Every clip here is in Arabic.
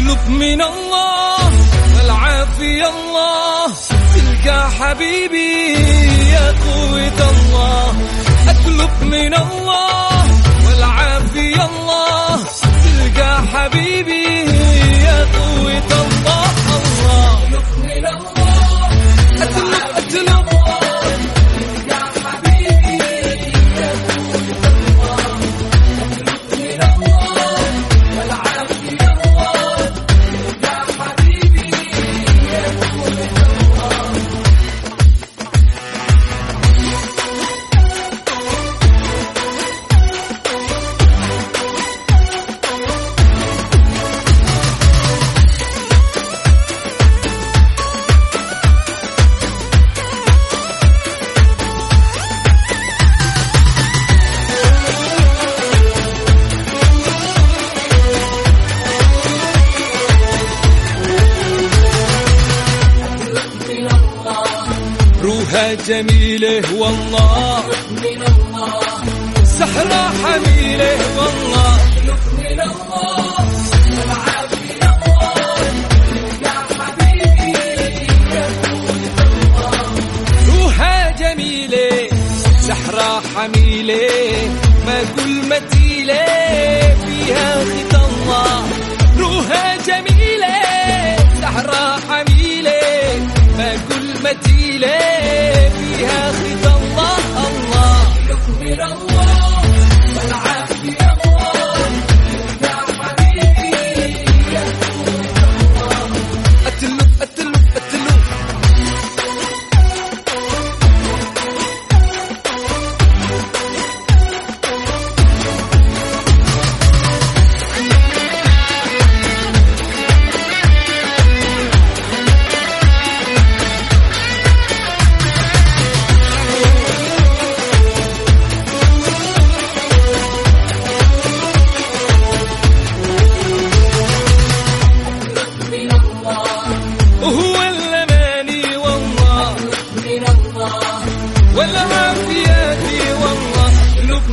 اطلب من الله والعافية الله. تلقى حبيبي يا قوة الله. اطلب من الله والعافية الله. تلقى حبيبي جميلة والله. سحرة حميلة والله. روحها جميلة سحرة حميلة ما كل متيلة فيها خيط الله. روحها جميلة سحرة حميلة ما كل متيلة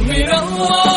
من الله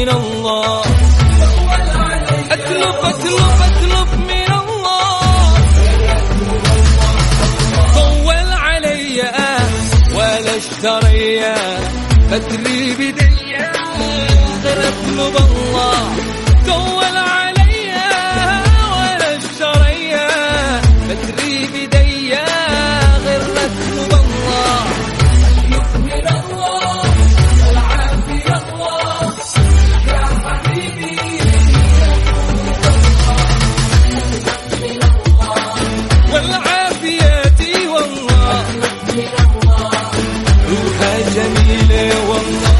من الله. اطلب اطلب اطلب من الله. طول علي ولا اشتري أدري بدي غير أطلب الله. 再见你的我